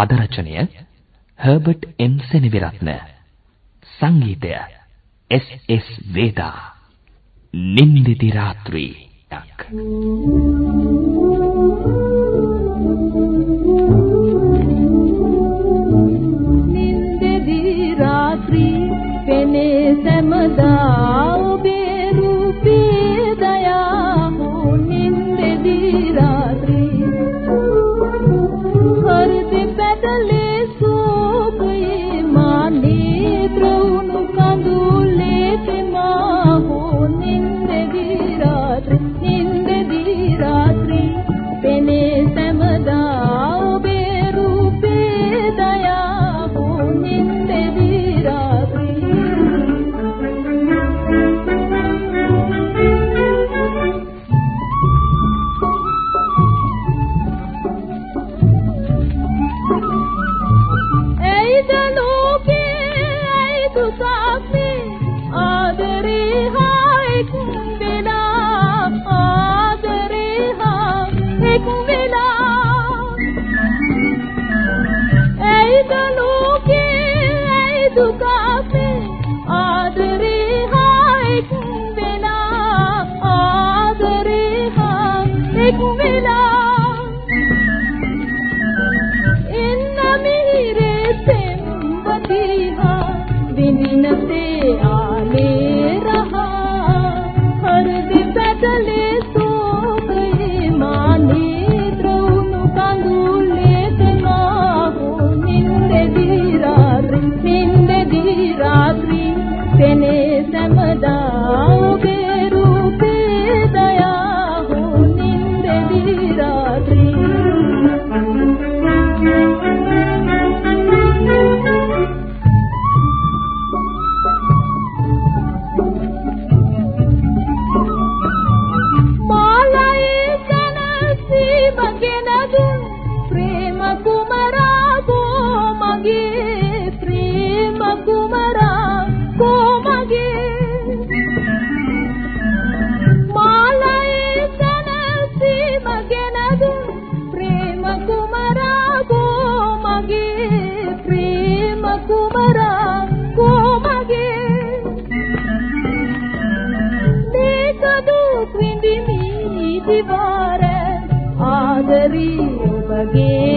පද රචනය හර්බර්ට් එම් සෙනවිරත්න. සංගීතය S S වේදා. නින්දිති රාත්‍රියක්. නින්දිති රාත්‍රී පෙනේ සමදා ඔබේ රූපේ දයා නින්දිති රාත්‍රී tu समदाओगे කිවාර ආදරී ඔබගේ